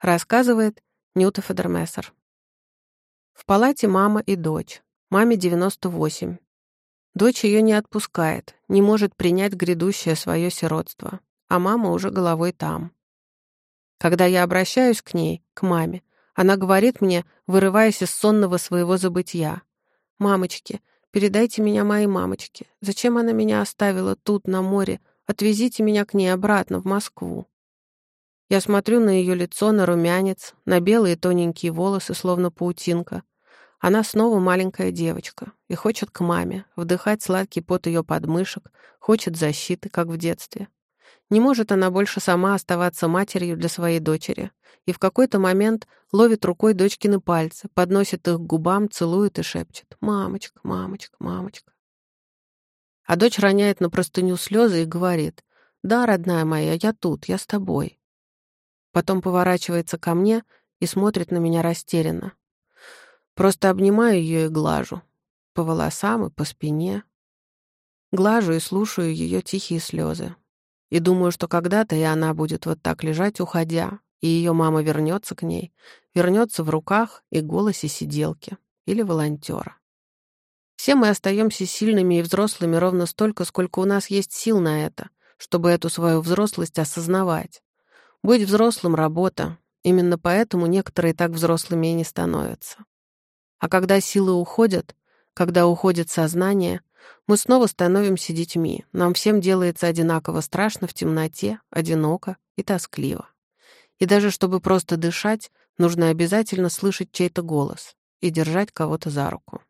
Рассказывает Нюта Федермессер. В палате мама и дочь. Маме 98. Дочь ее не отпускает, не может принять грядущее свое сиротство, а мама уже головой там. Когда я обращаюсь к ней, к маме, она говорит мне, вырываясь из сонного своего забытья. «Мамочки, передайте меня моей мамочке. Зачем она меня оставила тут, на море? Отвезите меня к ней обратно, в Москву». Я смотрю на ее лицо, на румянец, на белые тоненькие волосы, словно паутинка. Она снова маленькая девочка и хочет к маме, вдыхать сладкий пот ее подмышек, хочет защиты, как в детстве. Не может она больше сама оставаться матерью для своей дочери. И в какой-то момент ловит рукой дочкины пальцы, подносит их к губам, целует и шепчет «Мамочка, мамочка, мамочка». А дочь роняет на простыню слезы и говорит «Да, родная моя, я тут, я с тобой». Потом поворачивается ко мне и смотрит на меня растерянно. Просто обнимаю ее и глажу. По волосам и по спине. Глажу и слушаю ее тихие слезы. И думаю, что когда-то и она будет вот так лежать, уходя, и ее мама вернется к ней, вернется в руках и голосе сиделки или волонтера. Все мы остаемся сильными и взрослыми ровно столько, сколько у нас есть сил на это, чтобы эту свою взрослость осознавать. Быть взрослым — работа. Именно поэтому некоторые так взрослыми и не становятся. А когда силы уходят, когда уходит сознание, мы снова становимся детьми. Нам всем делается одинаково страшно в темноте, одиноко и тоскливо. И даже чтобы просто дышать, нужно обязательно слышать чей-то голос и держать кого-то за руку.